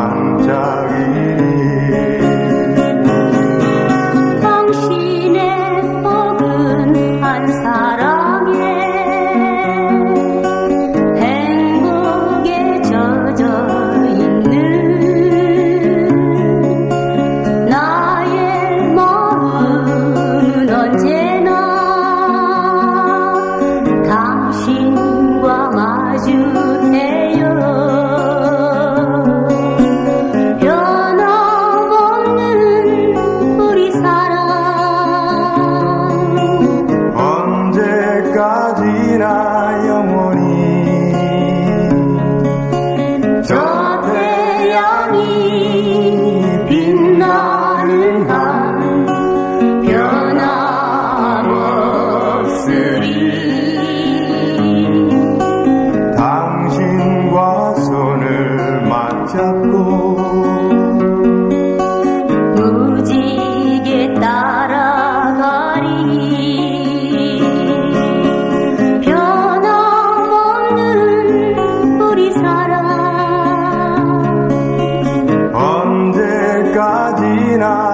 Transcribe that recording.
Panja. 변함 없이, 당신과 손을 맞잡고 무지개 따라가리. 변함없는 우리 사랑. 언제까지나